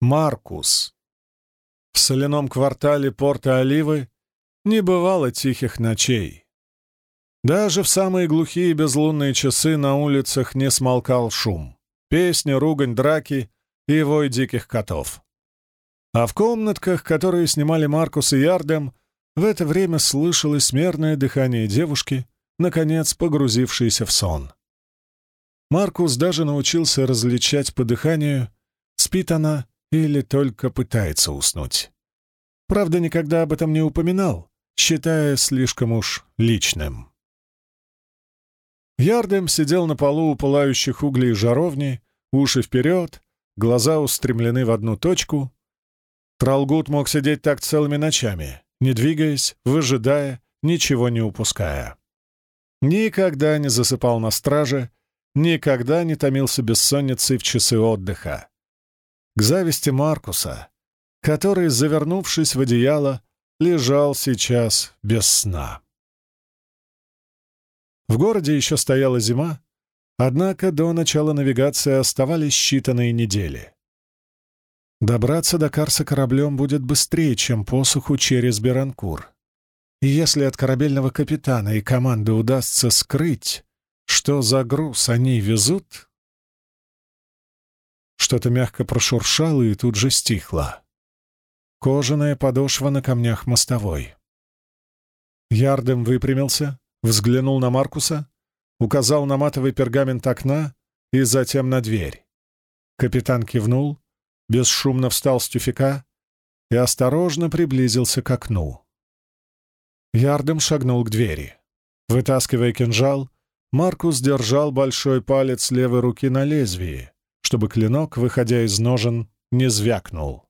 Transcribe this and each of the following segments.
Маркус. В соляном квартале порта Оливы не бывало тихих ночей. Даже в самые глухие безлунные часы на улицах не смолкал шум. Песни, ругань, драки и вой диких котов. А в комнатках, которые снимали Маркус и Ярдем, в это время слышалось мерное дыхание девушки, наконец погрузившейся в сон. Маркус даже научился различать по дыханию, спит она или только пытается уснуть. Правда, никогда об этом не упоминал, считая слишком уж личным. Ярдем сидел на полу у пылающих углей жаровни, уши вперед, глаза устремлены в одну точку. Тралгут мог сидеть так целыми ночами, не двигаясь, выжидая, ничего не упуская. Никогда не засыпал на страже, никогда не томился бессонницей в часы отдыха. К зависти Маркуса, который, завернувшись в одеяло, лежал сейчас без сна. В городе еще стояла зима, однако до начала навигации оставались считанные недели. Добраться до Карса кораблем будет быстрее, чем посуху через Беранкур. И если от корабельного капитана и команды удастся скрыть, что за груз они везут... Что-то мягко прошуршало и тут же стихло. Кожаная подошва на камнях мостовой. Ярдем выпрямился, взглянул на Маркуса, указал на матовый пергамент окна и затем на дверь. Капитан кивнул, бесшумно встал с тюфика и осторожно приблизился к окну. Ярдем шагнул к двери. Вытаскивая кинжал, Маркус держал большой палец левой руки на лезвии, чтобы клинок, выходя из ножен, не звякнул.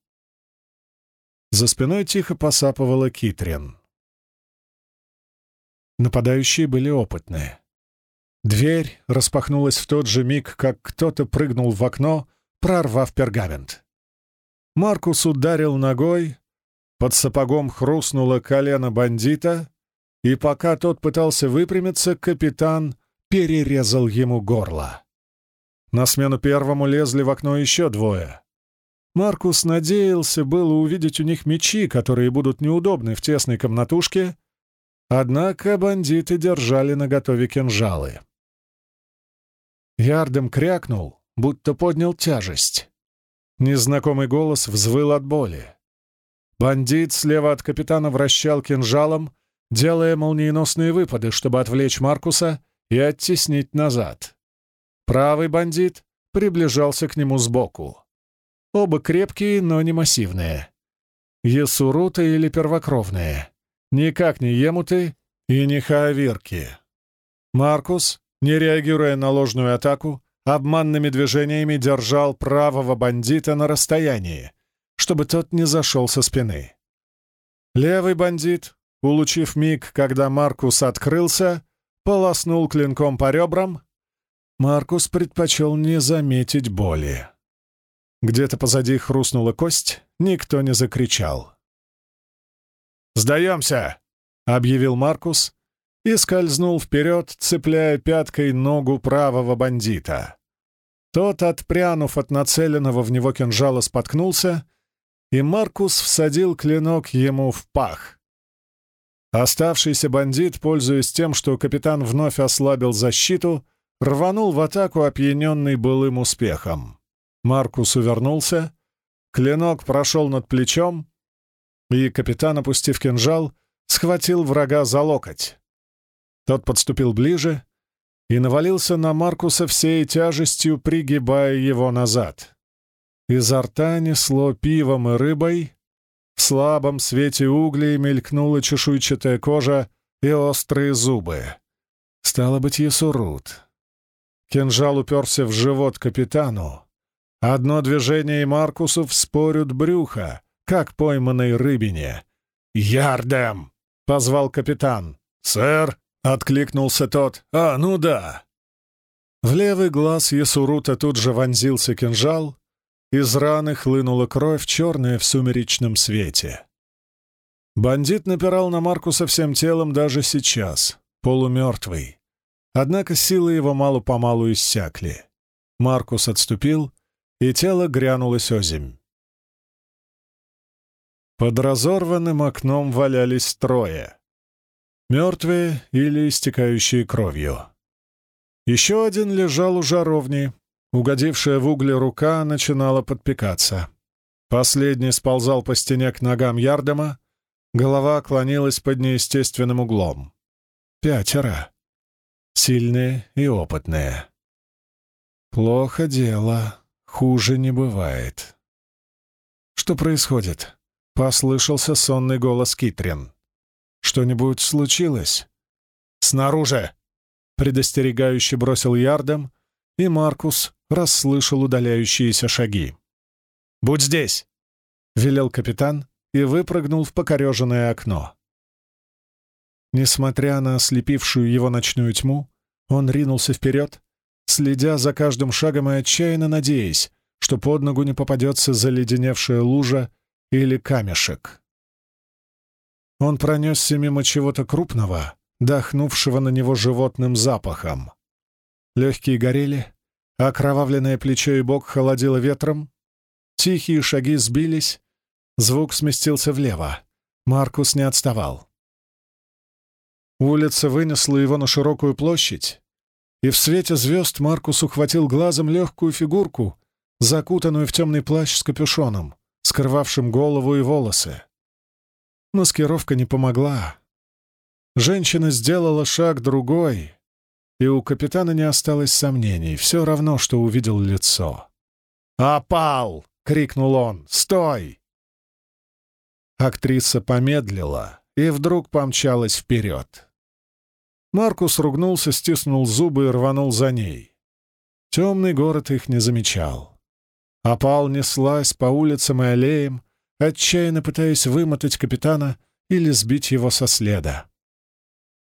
За спиной тихо посапывала Китрин. Нападающие были опытные. Дверь распахнулась в тот же миг, как кто-то прыгнул в окно, прорвав пергамент. Маркус ударил ногой, под сапогом хрустнуло колено бандита, и пока тот пытался выпрямиться, капитан перерезал ему горло. На смену первому лезли в окно еще двое. Маркус надеялся было увидеть у них мечи, которые будут неудобны в тесной комнатушке, Однако бандиты держали наготове кинжалы. Ярдем крякнул, будто поднял тяжесть. Незнакомый голос взвыл от боли. Бандит слева от капитана вращал кинжалом, делая молниеносные выпады, чтобы отвлечь Маркуса и оттеснить назад. Правый бандит приближался к нему сбоку. Оба крепкие, но не массивные. Есуруты или первокровные. Никак не емуты и не хаавирки. Маркус, не реагируя на ложную атаку, обманными движениями держал правого бандита на расстоянии, чтобы тот не зашел со спины. Левый бандит, улучив миг, когда Маркус открылся, полоснул клинком по ребрам. Маркус предпочел не заметить боли. Где-то позади хрустнула кость, никто не закричал. «Сдаемся!» — объявил Маркус и скользнул вперед, цепляя пяткой ногу правого бандита. Тот, отпрянув от нацеленного в него кинжала, споткнулся, и Маркус всадил клинок ему в пах. Оставшийся бандит, пользуясь тем, что капитан вновь ослабил защиту, рванул в атаку, опьяненный былым успехом. Маркус увернулся, клинок прошел над плечом, и капитан, опустив кинжал, схватил врага за локоть. Тот подступил ближе и навалился на Маркуса всей тяжестью, пригибая его назад. Изо рта несло пивом и рыбой, в слабом свете углей мелькнула чешуйчатая кожа и острые зубы. Стало быть, Ясурут. Кинжал уперся в живот капитану. Одно движение и Маркусу вспорют брюхо, как пойманной рыбине. «Ярдем!» — позвал капитан. «Сэр!» — откликнулся тот. «А, ну да!» В левый глаз Ясурута тут же вонзился кинжал, из раны хлынула кровь, черная в сумеречном свете. Бандит напирал на Маркуса всем телом даже сейчас, полумертвый. Однако силы его мало-помалу иссякли. Маркус отступил, и тело грянулось озимь. Под разорванным окном валялись трое. Мертвые или истекающие кровью. Еще один лежал у жаровни. Угодившая в угли рука начинала подпекаться. Последний сползал по стене к ногам Ярдема, голова клонилась под неестественным углом. Пятеро. Сильные и опытные. Плохо дело. Хуже не бывает. Что происходит? Послышался сонный голос Китрин. Что-нибудь случилось? Снаружи! Предостерегающе бросил Ярдом, и Маркус расслышал удаляющиеся шаги. «Будь здесь!» — велел капитан и выпрыгнул в покореженное окно. Несмотря на ослепившую его ночную тьму, он ринулся вперед, следя за каждым шагом и отчаянно надеясь, что под ногу не попадется заледеневшая лужа или камешек. Он пронесся мимо чего-то крупного, дохнувшего на него животным запахом. Легкие горели, окровавленное плечо и бок холодило ветром, Тихие шаги сбились, звук сместился влево. Маркус не отставал. Улица вынесла его на широкую площадь, и в свете звезд Маркус ухватил глазом легкую фигурку, закутанную в темный плащ с капюшоном, скрывавшим голову и волосы. Маскировка не помогла. Женщина сделала шаг другой, и у капитана не осталось сомнений, все равно, что увидел лицо. «Опал!» крикнул он. «Стой!» Актриса помедлила и вдруг помчалась вперед. Маркус ругнулся, стиснул зубы и рванул за ней. Темный город их не замечал. Опал неслась по улицам и аллеям, отчаянно пытаясь вымотать капитана или сбить его со следа.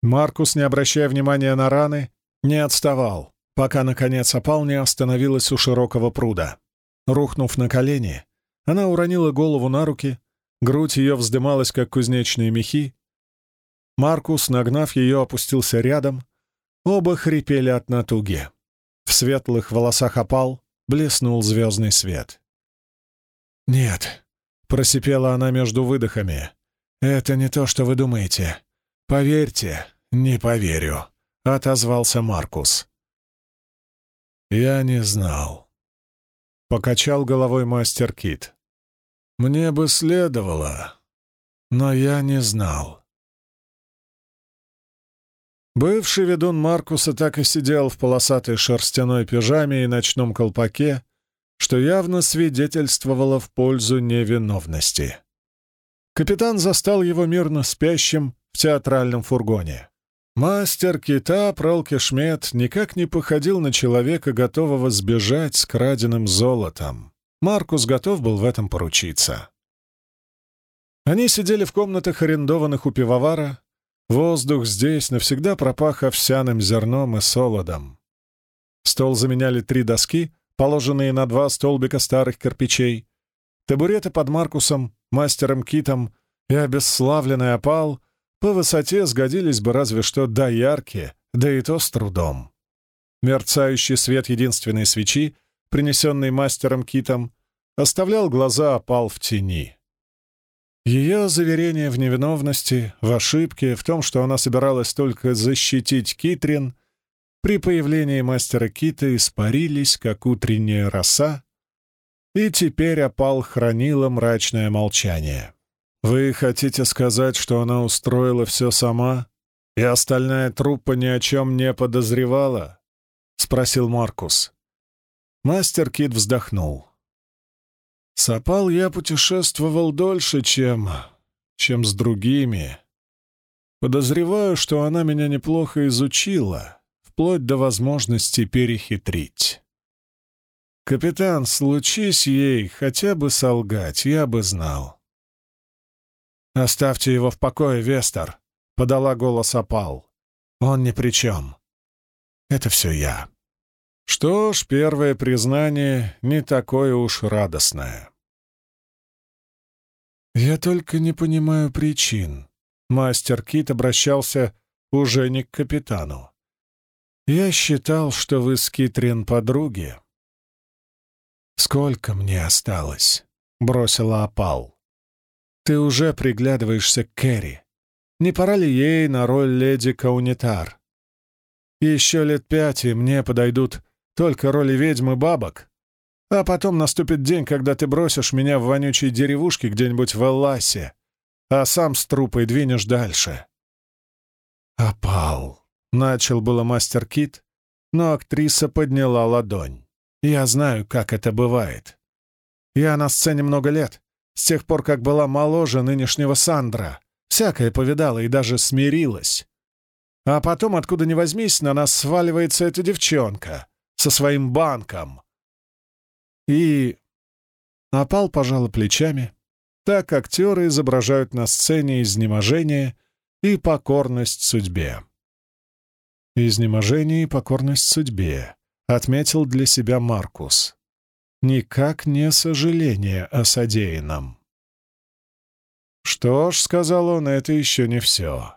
Маркус, не обращая внимания на раны, не отставал, пока, наконец, опал не остановилась у широкого пруда. Рухнув на колени, она уронила голову на руки, грудь ее вздымалась, как кузнечные мехи. Маркус, нагнав ее, опустился рядом. Оба хрипели от натуги. В светлых волосах опал, блеснул звездный свет. «Нет», — просипела она между выдохами, — «это не то, что вы думаете. Поверьте, не поверю», — отозвался Маркус. «Я не знал». — покачал головой мастер Кит. «Мне бы следовало, но я не знал». Бывший ведун Маркуса так и сидел в полосатой шерстяной пижаме и ночном колпаке, что явно свидетельствовало в пользу невиновности. Капитан застал его мирно спящим в театральном фургоне. Мастер кита Пролкешмет никак не походил на человека, готового сбежать с краденым золотом. Маркус готов был в этом поручиться. Они сидели в комнатах, арендованных у пивовара. Воздух здесь навсегда пропах овсяным зерном и солодом. Стол заменяли три доски, положенные на два столбика старых кирпичей. Табуреты под Маркусом, мастером Китом и обесславленный опал — по высоте сгодились бы разве что доярки, да и то с трудом. Мерцающий свет единственной свечи, принесенный мастером Китом, оставлял глаза опал в тени. Ее заверение в невиновности, в ошибке, в том, что она собиралась только защитить Китрин, при появлении мастера Кита испарились, как утренняя роса, и теперь опал хранила мрачное молчание. «Вы хотите сказать, что она устроила все сама, и остальная труппа ни о чем не подозревала?» — спросил Маркус. Мастер Кит вздохнул. «С опал я путешествовал дольше, чем... чем с другими. Подозреваю, что она меня неплохо изучила, вплоть до возможности перехитрить. Капитан, случись ей хотя бы солгать, я бы знал. «Оставьте его в покое, Вестер», — подала голос опал. «Он ни при чем. Это все я». Что ж, первое признание не такое уж радостное. «Я только не понимаю причин». Мастер Кит обращался уже не к капитану. «Я считал, что вы с Китрин подруги». «Сколько мне осталось?» — бросила опал. Ты уже приглядываешься к Кэрри. Не пора ли ей на роль леди Каунитар? Еще лет пять, и мне подойдут только роли ведьмы бабок. А потом наступит день, когда ты бросишь меня в вонючей деревушке где-нибудь в Элласе, а сам с трупой двинешь дальше. «Опал», — начал было мастер Кит, но актриса подняла ладонь. «Я знаю, как это бывает. Я на сцене много лет, с тех пор, как была моложе нынешнего Сандра. Всякое повидала и даже смирилась. А потом, откуда ни возьмись, на нас сваливается эта девчонка со своим банком. И... Опал пожала плечами. Так актеры изображают на сцене изнеможение и покорность судьбе. Изнеможение и покорность судьбе, отметил для себя Маркус. Никак не сожаление о содеянном. «Что ж», — сказал он, — «это еще не все».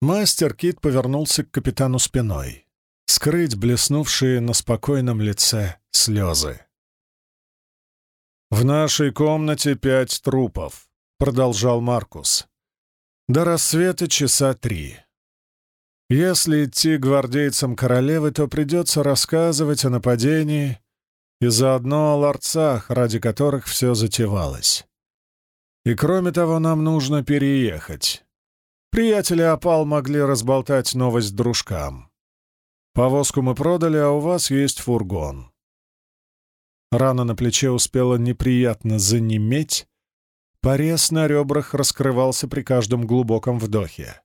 Мастер Кит повернулся к капитану спиной. Скрыть блеснувшие на спокойном лице слезы. «В нашей комнате пять трупов», — продолжал Маркус. «До рассвета часа три. Если идти гвардейцам королевы, то придется рассказывать о нападении и заодно о ларцах, ради которых все затевалось. И кроме того, нам нужно переехать. Приятели опал могли разболтать новость дружкам. Повозку мы продали, а у вас есть фургон. Рана на плече успела неприятно занеметь, порез на ребрах раскрывался при каждом глубоком вдохе.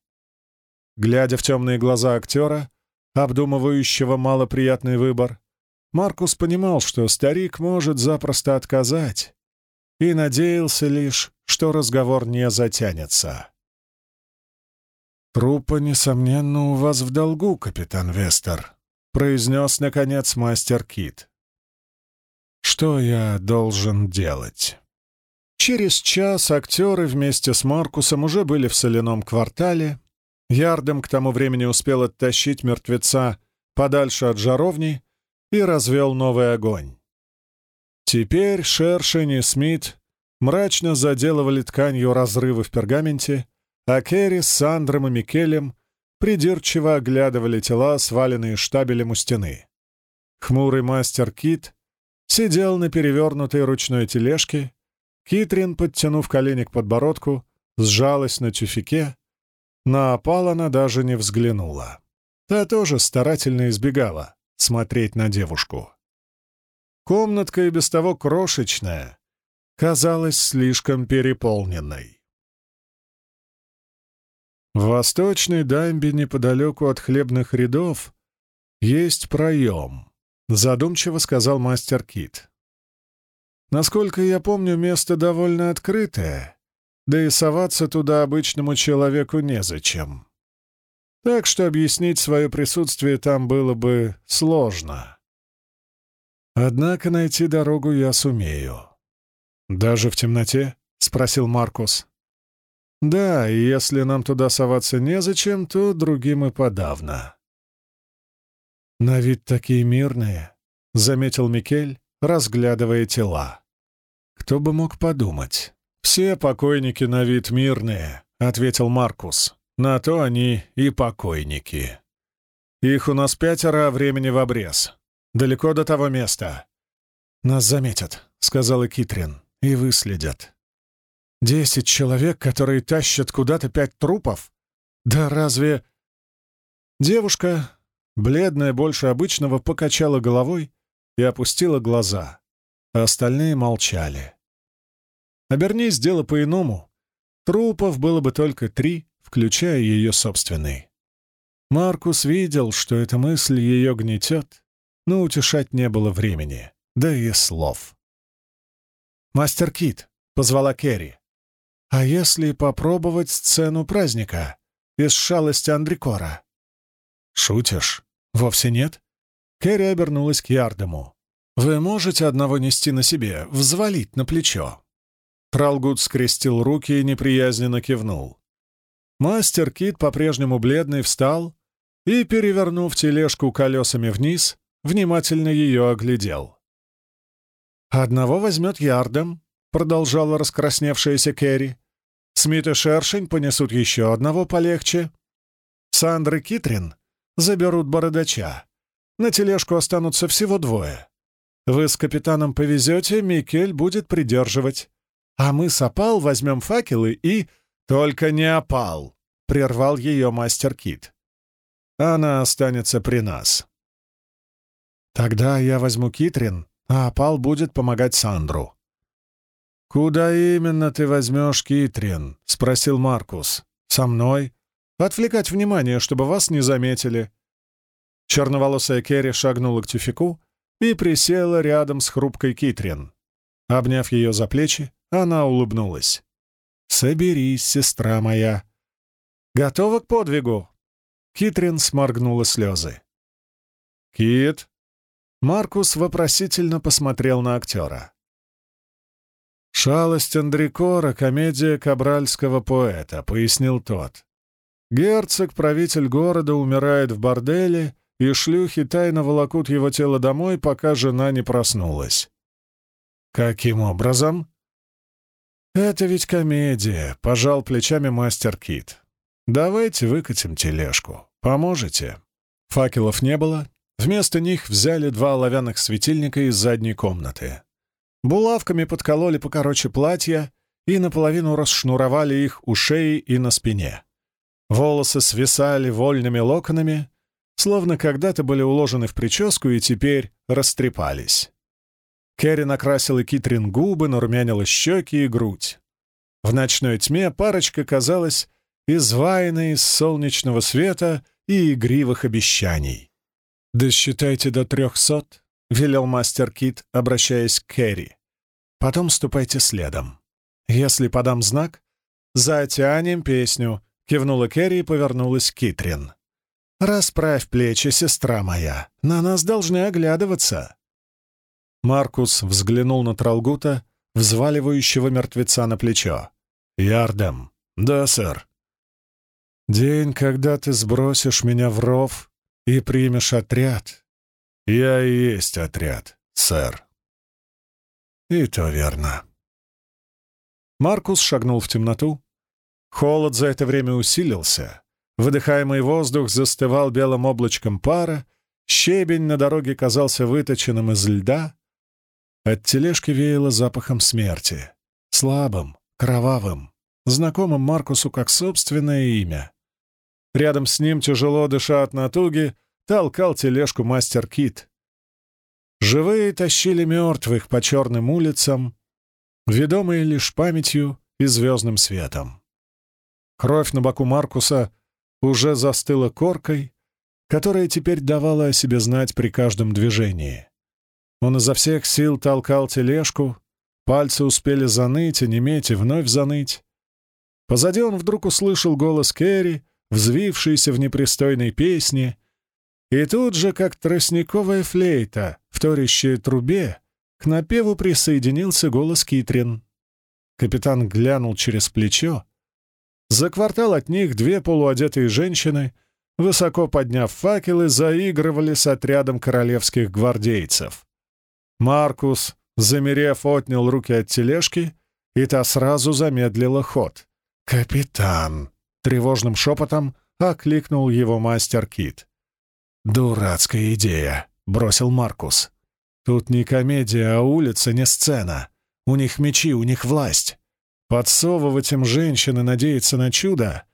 Глядя в темные глаза актера, обдумывающего малоприятный выбор, Маркус понимал, что старик может запросто отказать, и надеялся лишь, что разговор не затянется. «Трупа, несомненно, у вас в долгу, капитан Вестер», — произнес, наконец, мастер Кит. Что я должен делать? Через час актеры вместе с Маркусом уже были в соляном квартале. Ярдом к тому времени успел оттащить мертвеца подальше от жаровни и развел новый огонь. Теперь Шершень и Смит мрачно заделывали тканью разрывы в пергаменте, а Керри с Сандром и Микелем придирчиво оглядывали тела, сваленные штабелем у стены. Хмурый мастер Кит сидел на перевернутой ручной тележке, Китрин, подтянув колени к подбородку, сжалась на тюфике. На опал она даже не взглянула. Та тоже старательно избегала смотреть на девушку. Комнатка и без того крошечная, казалась слишком переполненной. В восточной дамбе неподалеку от хлебных рядов есть проем — Задумчиво сказал мастер Кит. Насколько я помню, место довольно открытое, да и соваться туда обычному человеку незачем. Так что объяснить свое присутствие там было бы сложно. Однако найти дорогу я сумею. «Даже в темноте?» — спросил Маркус. «Да, и если нам туда соваться незачем, то другим и подавно». «На вид такие мирные», — заметил Микель, разглядывая тела. «Кто бы мог подумать?» «Все покойники на вид мирные», — ответил Маркус. «На то они и покойники. Их у нас пятеро, а времени в обрез. Далеко до того места». «Нас заметят», — сказала Китрин, — «и выследят». «Десять человек, которые тащат куда-то пять трупов? Да разве...» Девушка, Бледная больше обычного покачала головой и опустила глаза, а остальные молчали. Обернись дело по-иному. Трупов было бы только три, включая ее собственный. Маркус видел, что эта мысль ее гнетет, но утешать не было времени, да и слов. «Мастер Кит», — позвала Керри, — «а если попробовать сцену праздника из шалости Андрикора?» «Шутишь?» «Вовсе нет». Кэрри обернулась к Ярдему. «Вы можете одного нести на себе, взвалить на плечо?» Тралгут скрестил руки и неприязненно кивнул. Мастер Кит, по-прежнему бледный, встал и, перевернув тележку колесами вниз, внимательно ее оглядел. «Одного возьмет Ярдем», — продолжала раскрасневшаяся Кэрри. Смит и Шершень понесут еще одного полегче. Сандра и Китрин заберут бородача. На тележку останутся всего двое. Вы с капитаном повезете, Микель будет придерживать. А мы с Опал возьмем факелы и... Только не Опал, — прервал ее мастер Кит. Она останется при нас. Тогда я возьму Китрин, а Опал будет помогать Сандру. «Куда именно ты возьмешь Китрин?» — спросил Маркус. «Со мной. Отвлекать внимание, чтобы вас не заметили». Черноволосая Керри шагнула к тюфику и присела рядом с хрупкой Китрин. Обняв ее за плечи, она улыбнулась. «Соберись, сестра моя». «Готова к подвигу?» Китрин сморгнула слезы. «Кит?» Маркус вопросительно посмотрел на актера. «Шалость Андрикора — комедия кабральского поэта», — пояснил тот. Герцог, правитель города, умирает в борделе, и шлюхи тайно волокут его тело домой, пока жена не проснулась. «Каким образом?» «Это ведь комедия», — пожал плечами мастер Кит. «Давайте выкатим тележку. Поможете?» Факелов не было. Вместо них взяли два оловянных светильника из задней комнаты. Булавками подкололи покороче платья и наполовину расшнуровали их у шеи и на спине. Волосы свисали вольными локонами, словно когда-то были уложены в прическу и теперь растрепались. Керри накрасила Китрин губы, нарумянила щеки и грудь. В ночной тьме парочка казалась изваянной из солнечного света и игривых обещаний. «Досчитайте до трехсот», — велел мастер Кит, обращаясь к Керри. «Потом ступайте следом. Если подам знак, затянем песню», — кивнула Керри и повернулась к Китрин. «Расправь плечи, сестра моя, на нас должны оглядываться». Маркус взглянул на Тралгута, взваливающего мертвеца на плечо. «Ярдем». «Да, сэр». «День, когда ты сбросишь меня в ров и примешь отряд, я и есть отряд, сэр. И то верно. Маркус шагнул в темноту. Холод за это время усилился. Выдыхаемый воздух застывал белым облачком пара, щебень на дороге казался выточенным из льда. От тележки веяло запахом смерти. Слабым, кровавым, знакомым Маркусу как собственное имя. Рядом с ним, тяжело дыша от натуги, толкал тележку мастер Кит. Живые тащили мертвых по черным улицам, ведомые лишь памятью и звездным светом. Кровь на боку Маркуса уже застыла коркой, которая теперь давала о себе знать при каждом движении. Он изо всех сил толкал тележку, пальцы успели заныть, онеметь и вновь заныть. Позади он вдруг услышал голос Керри, взвившийся в непристойной песне, и тут же, как тростниковая флейта, вторящая трубе, к напеву присоединился голос Китрин. Капитан глянул через плечо. За квартал от них две полуодетые женщины, высоко подняв факелы, заигрывали с отрядом королевских гвардейцев. Маркус, замерев, отнял руки от тележки, и та сразу замедлила ход. «Капитан!» — тревожным шепотом окликнул его мастер Кит. «Дурацкая идея», — бросил Маркус. «Тут не комедия, а улица, не сцена. У них мечи, у них власть. Подсовывать им женщины, надеяться на чудо.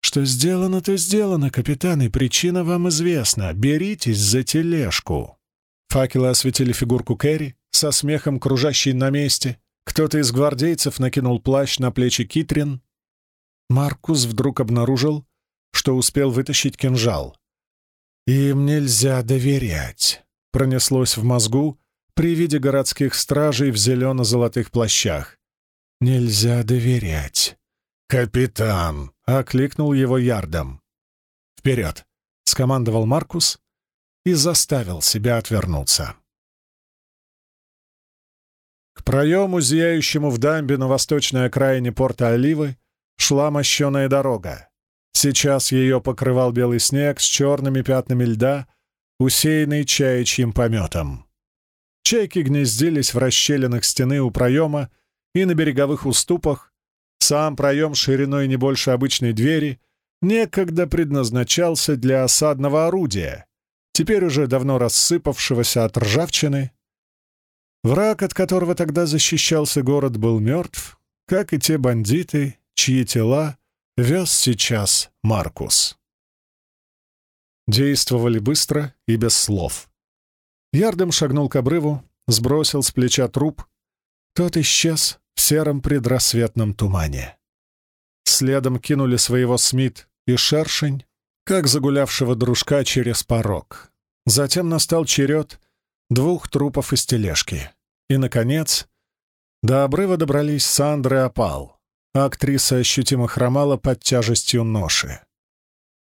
Что сделано, то сделано, капитан, и причина вам известна. Беритесь за тележку». Факелы осветили фигурку Кэрри, со смехом кружащей на месте. Кто-то из гвардейцев накинул плащ на плечи Китрин. Маркус вдруг обнаружил, что успел вытащить кинжал. «Им нельзя доверять», — пронеслось в мозгу при виде городских стражей в зелено-золотых плащах. «Нельзя доверять». «Капитан!» — окликнул его ярдом. «Вперед!» — скомандовал Маркус и заставил себя отвернуться. К проему, зияющему в дамбе на восточной окраине порта Оливы, шла мощеная дорога. Сейчас ее покрывал белый снег с черными пятнами льда, усеянный чаячьим пометом. Чайки гнездились в расщелинах стены у проема и на береговых уступах, Сам проем шириной не больше обычной двери некогда предназначался для осадного орудия, теперь уже давно рассыпавшегося от ржавчины. Враг, от которого тогда защищался город, был мертв, как и те бандиты, чьи тела вез сейчас Маркус. Действовали быстро и без слов. Ярдом шагнул к обрыву, сбросил с плеча труп. Тот исчез в сером предрассветном тумане. Следом кинули своего Смит и Шершень, как загулявшего дружка через порог. Затем настал черед двух трупов из тележки. И, наконец, до обрыва добрались Сандра и Опал. Актриса ощутимо хромала под тяжестью ноши.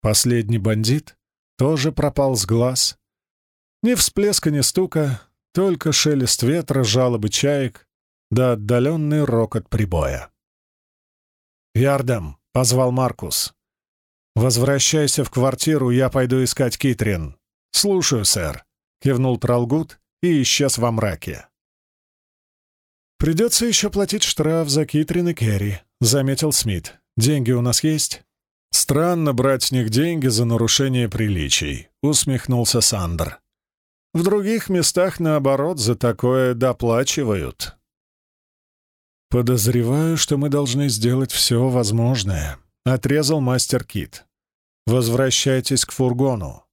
Последний бандит тоже пропал с глаз. Ни всплеска, ни стука, только шелест ветра, жалобы чаек, да отдаленный рокот прибоя. «Ярдам!» — позвал Маркус. «Возвращайся в квартиру, я пойду искать Китрин». «Слушаю, сэр», — кивнул Тралгут и исчез во мраке. «Придется еще платить штраф за Китрин и Керри», — заметил Смит. «Деньги у нас есть?» «Странно брать с них деньги за нарушение приличий», — усмехнулся Сандер. «В других местах, наоборот, за такое доплачивают». «Подозреваю, что мы должны сделать все возможное», — отрезал мастер Кит. «Возвращайтесь к фургону.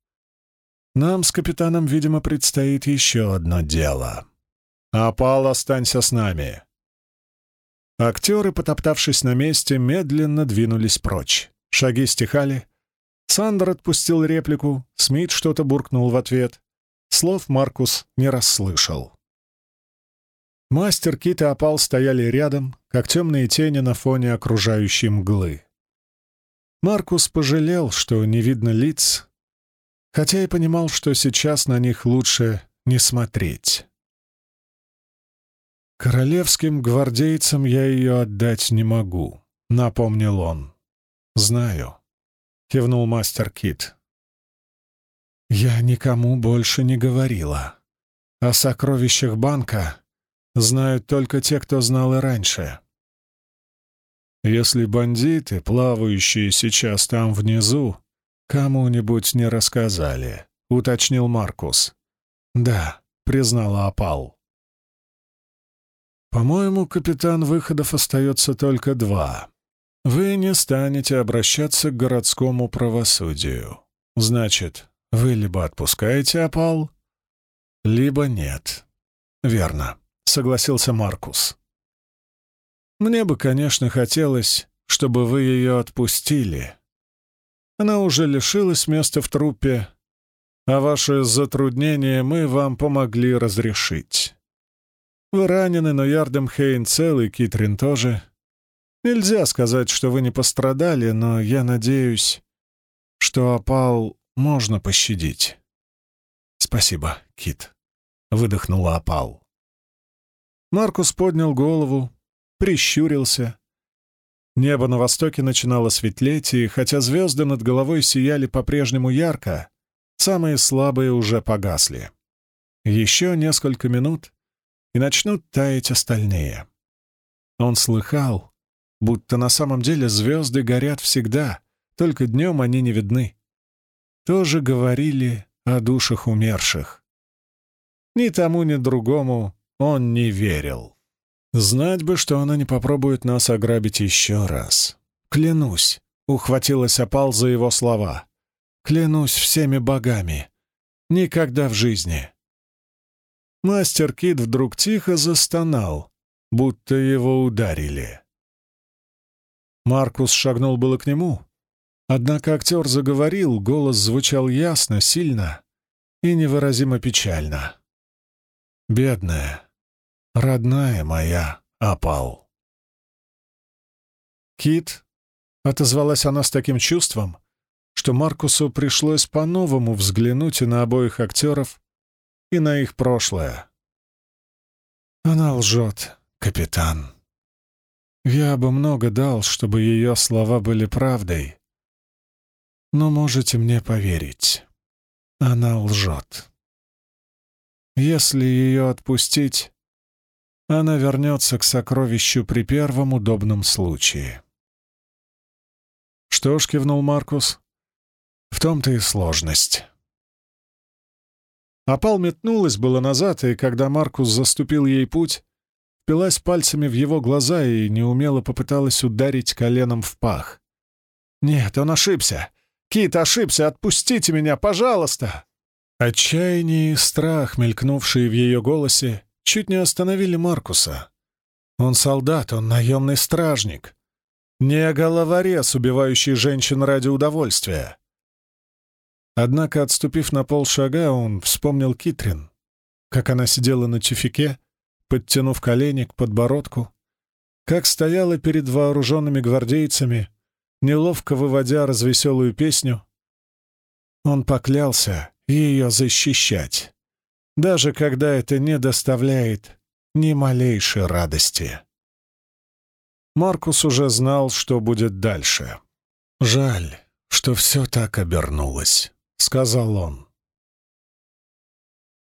Нам с капитаном, видимо, предстоит еще одно дело. Апал, останься с нами». Актеры, потоптавшись на месте, медленно двинулись прочь. Шаги стихали. Сандер отпустил реплику, Смит что-то буркнул в ответ. Слов Маркус не расслышал. Мастер Кит и Опал стояли рядом, как темные тени на фоне окружающей мглы. Маркус пожалел, что не видно лиц, хотя и понимал, что сейчас на них лучше не смотреть. «Королевским гвардейцам я ее отдать не могу», — напомнил он. «Знаю», — кивнул мастер Кит. «Я никому больше не говорила. О сокровищах банка знают только те, кто знал и раньше». «Если бандиты, плавающие сейчас там внизу, кому-нибудь не рассказали», — уточнил Маркус. «Да», — признала Апал. «По-моему, капитан выходов остается только два», вы не станете обращаться к городскому правосудию. Значит, вы либо отпускаете опал, либо нет. Верно, согласился Маркус. Мне бы, конечно, хотелось, чтобы вы ее отпустили. Она уже лишилась места в труппе, а ваши затруднения мы вам помогли разрешить. Вы ранены, но Ярдем Хейн целый, Китрин тоже. Нельзя сказать, что вы не пострадали, но я надеюсь, что опал можно пощадить. Спасибо, Кит, — выдохнула опал. Маркус поднял голову, прищурился. Небо на востоке начинало светлеть, и хотя звезды над головой сияли по-прежнему ярко, самые слабые уже погасли. Еще несколько минут, и начнут таять остальные. Он слыхал, будто на самом деле звезды горят всегда, только днем они не видны. Тоже говорили о душах умерших. Ни тому, ни другому он не верил. Знать бы, что она не попробует нас ограбить еще раз. Клянусь, ухватилась опал за его слова. Клянусь всеми богами. Никогда в жизни. Мастер Кит вдруг тихо застонал, будто его ударили. Маркус шагнул было к нему. Однако актер заговорил, голос звучал ясно, сильно и невыразимо печально. «Бедная, родная моя, опал». «Кит», — отозвалась она с таким чувством, что Маркусу пришлось по-новому взглянуть и на обоих актеров, и на их прошлое. «Она лжет, капитан». Я бы много дал, чтобы ее слова были правдой. Но можете мне поверить, она лжет. Если ее отпустить, она вернется к сокровищу при первом удобном случае. «Что ж», — кивнул Маркус, — «в том-то и сложность». Опал метнулась было назад, и когда Маркус заступил ей путь, впилась пальцами в его глаза и неумело попыталась ударить коленом в пах. «Нет, он ошибся! Кит ошибся! Отпустите меня, пожалуйста!» Отчаяние и страх, мелькнувшие в ее голосе, чуть не остановили Маркуса. Он солдат, он наемный стражник. Не головорез, убивающий женщин ради удовольствия. Однако, отступив на полшага, он вспомнил Китрин, как она сидела на тюфике, подтянув колени к подбородку, как стояла перед вооруженными гвардейцами, неловко выводя развеселую песню. Он поклялся ее защищать, даже когда это не доставляет ни малейшей радости. Маркус уже знал, что будет дальше. Жаль, что все так обернулось. — сказал он.